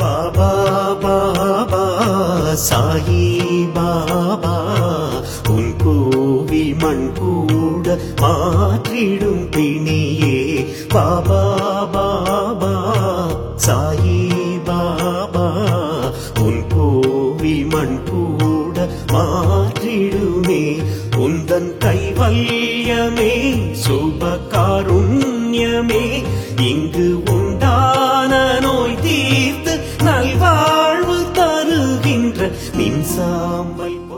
பாபா பாபா சாயி பாபா. உன் கோவில் மண் கூட மாற்றிடும் பிணியே. பாபா பாபா சாயி பாபா. உன் கோவில் மண் கூட மாற்றிடுமே. உந்தன் கைவல்யமே சுபகாருண்யமே இங்கு உன் நிற்கின்ற நின் சாம்பல்